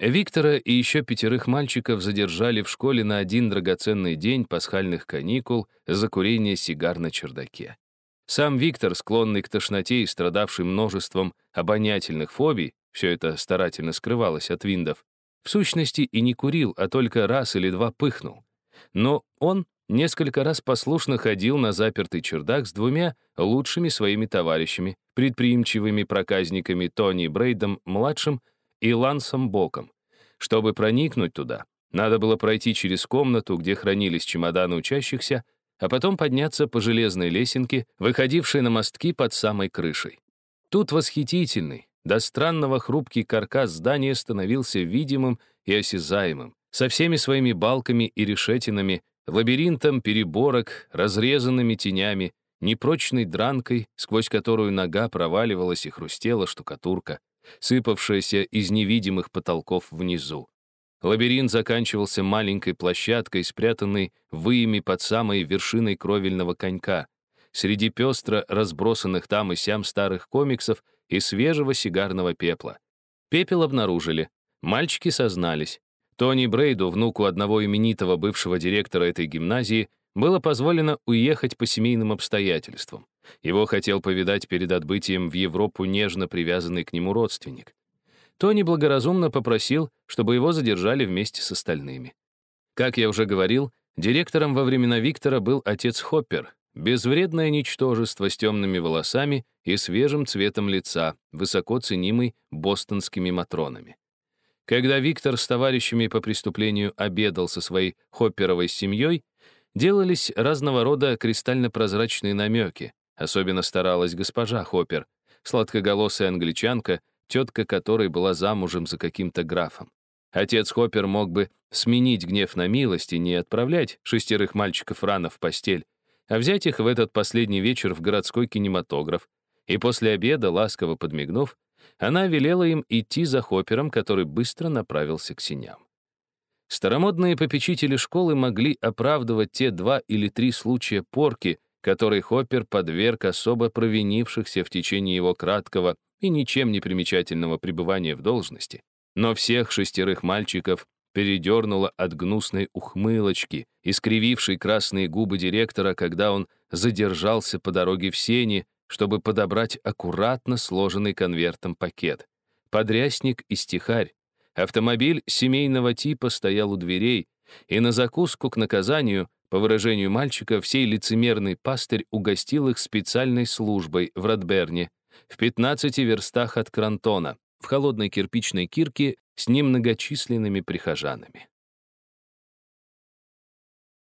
Виктора и еще пятерых мальчиков задержали в школе на один драгоценный день пасхальных каникул за курение сигар на чердаке. Сам Виктор, склонный к тошноте и страдавший множеством обонятельных фобий, все это старательно скрывалось от виндов, в сущности и не курил, а только раз или два пыхнул. Но он несколько раз послушно ходил на запертый чердак с двумя лучшими своими товарищами, предприимчивыми проказниками Тони Брейдом-младшим и Лансом Боком. Чтобы проникнуть туда, надо было пройти через комнату, где хранились чемоданы учащихся, а потом подняться по железной лесенке, выходившей на мостки под самой крышей. Тут восхитительный, до странного хрупкий каркас здания становился видимым и осязаемым, со всеми своими балками и решетинами, лабиринтом переборок, разрезанными тенями, непрочной дранкой, сквозь которую нога проваливалась и хрустела штукатурка, сыпавшаяся из невидимых потолков внизу. Лабиринт заканчивался маленькой площадкой, спрятанной выями под самой вершиной кровельного конька, среди пестро разбросанных там и сям старых комиксов и свежего сигарного пепла. Пепел обнаружили. Мальчики сознались. Тони Брейду, внуку одного именитого бывшего директора этой гимназии, было позволено уехать по семейным обстоятельствам. Его хотел повидать перед отбытием в Европу нежно привязанный к нему родственник. Тони благоразумно попросил, чтобы его задержали вместе с остальными. Как я уже говорил, директором во времена Виктора был отец Хоппер, безвредное ничтожество с темными волосами и свежим цветом лица, высоко ценимый бостонскими матронами. Когда Виктор с товарищами по преступлению обедал со своей хопперовой семьей, делались разного рода кристально-прозрачные намеки. Особенно старалась госпожа Хоппер, сладкоголосая англичанка, тетка которой была замужем за каким-то графом. Отец Хоппер мог бы сменить гнев на милость и не отправлять шестерых мальчиков рано в постель, а взять их в этот последний вечер в городской кинематограф. И после обеда, ласково подмигнув, она велела им идти за Хоппером, который быстро направился к синям. Старомодные попечители школы могли оправдывать те два или три случая порки, который Хоппер подверг особо провинившихся в течение его краткого и ничем не примечательного пребывания в должности. Но всех шестерых мальчиков передернуло от гнусной ухмылочки, искривившей красные губы директора, когда он задержался по дороге в сени, чтобы подобрать аккуратно сложенный конвертом пакет. Подрясник и стихарь. Автомобиль семейного типа стоял у дверей, и на закуску к наказанию по выражению мальчика, всей лицемерный пастырь угостил их специальной службой в Радберне, в 15 верстах от Крантона, в холодной кирпичной кирке с немногочисленными прихожанами.